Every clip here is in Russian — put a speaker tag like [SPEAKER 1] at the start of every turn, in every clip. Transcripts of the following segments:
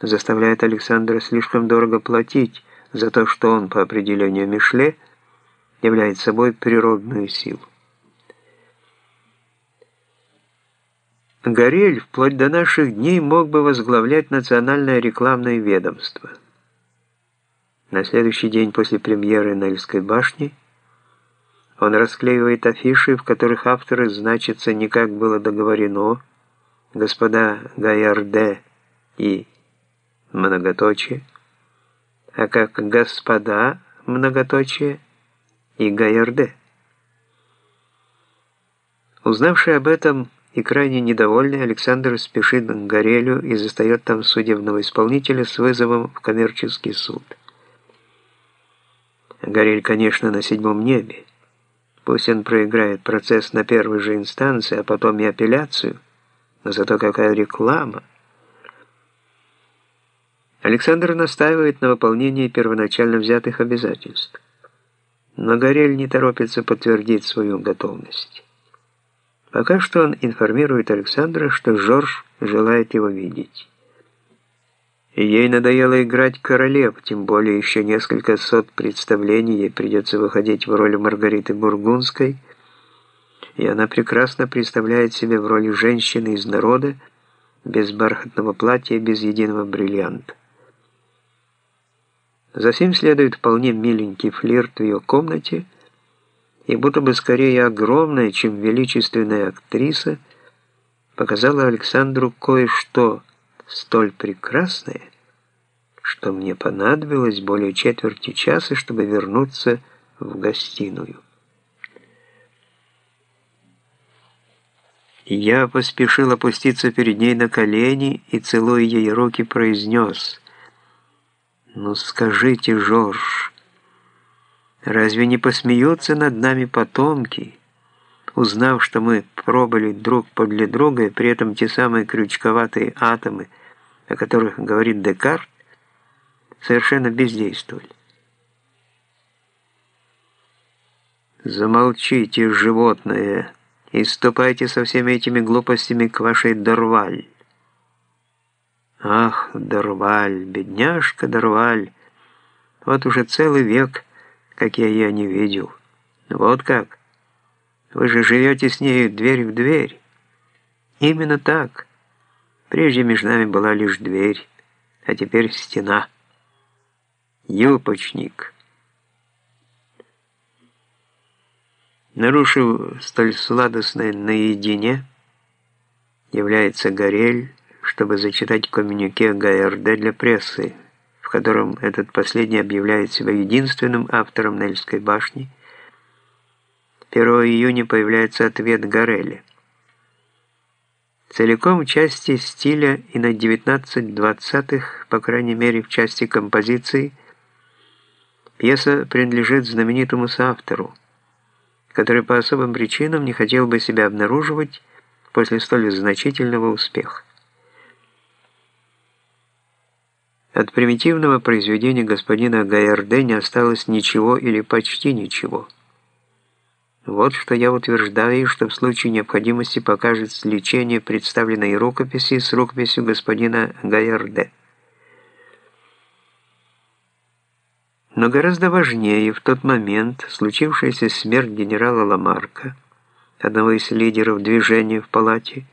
[SPEAKER 1] заставляет Александра слишком дорого платить за то, что он по определению Мишле является собой природную силу. Горель вплоть до наших дней мог бы возглавлять национальное рекламное ведомство. На следующий день после премьеры Нельской башни он расклеивает афиши, в которых авторы значатся не как было договорено, господа Гаярде и многоточие, а как господа многоточие и Гаярде. Узнавший об этом и крайне недовольный, Александр спешит к Горелю и застает там судебного исполнителя с вызовом в коммерческий суд. Горель, конечно, на седьмом небе. Пусть он проиграет процесс на первой же инстанции, а потом и апелляцию, но зато какая реклама. Александр настаивает на выполнении первоначально взятых обязательств. Но Горель не торопится подтвердить свою готовность. Пока что он информирует Александра, что Жорж желает его видеть. ей надоело играть королев, тем более еще несколько сот представлений ей придется выходить в роли Маргариты Бургундской, и она прекрасно представляет себя в роли женщины из народа, без бархатного платья, без единого бриллианта. Затем следует вполне миленький флирт в ее комнате, и будто бы скорее огромная, чем величественная актриса, показала Александру кое-что столь прекрасное, что мне понадобилось более четверти часа, чтобы вернуться в гостиную. Я поспешил опуститься перед ней на колени и, целуя ей руки, произнес «Ну скажите, Жорж, разве не посмеются над нами потомки, узнав, что мы пробыли друг подле друга, и при этом те самые крючковатые атомы, о которых говорит Декарт, совершенно бездействовали?» «Замолчите, животное, и ступайте со всеми этими глупостями к вашей Дорваль». Ах, Дорваль, бедняжка Дорваль, вот уже целый век, как я ее не видел. Вот как. Вы же живете с нею дверь в дверь. Именно так. Прежде между нами была лишь дверь, а теперь стена. Юпочник. Нарушив столь сладостное наедине, является Горель, чтобы зачитать коммюнике ГРД для прессы, в котором этот последний объявляет себя единственным автором Нельской башни. 1 июня появляется ответ Гореля. Целиком в части стиля и на 19 двадцатых, по крайней мере в части композиции, пьеса принадлежит знаменитому соавтору, который по особым причинам не хотел бы себя обнаруживать после столь значительного успеха. От примитивного произведения господина Гайерде не осталось ничего или почти ничего. Вот что я утверждаю, что в случае необходимости покажет сличение представленной рукописи с рукописью господина Гайерде. Но гораздо важнее в тот момент случившаяся смерть генерала Ламарка, одного из лидеров движения в палате,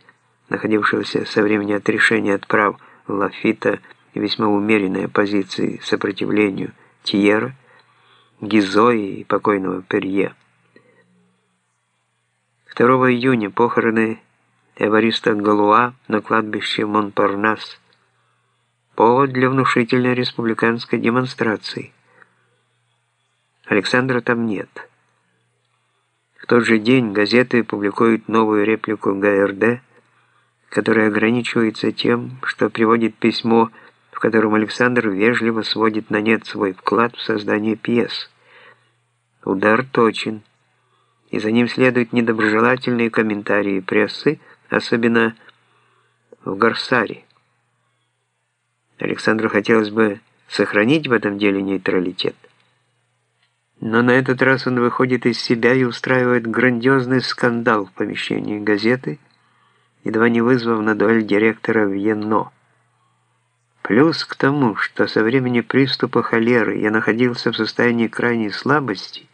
[SPEAKER 1] находившегося со времени отрешения от прав Лафита и весьма умеренной оппозиции сопротивлению Тьера, Гизои и покойного Перье. 2 июня похороны Эвариста Галуа на кладбище Монпарнас. Повод для внушительной республиканской демонстрации. Александра там нет. В тот же день газеты публикуют новую реплику ГРД, которая ограничивается тем, что приводит письмо в котором Александр вежливо сводит на нет свой вклад в создание пьес. Удар точен, и за ним следуют недоброжелательные комментарии прессы, особенно в Гарсаре. Александру хотелось бы сохранить в этом деле нейтралитет. Но на этот раз он выходит из себя и устраивает грандиозный скандал в помещении газеты, едва не вызвав на дуэль директора в Енно. Плюс к тому, что со времени приступа холеры я находился в состоянии крайней слабости,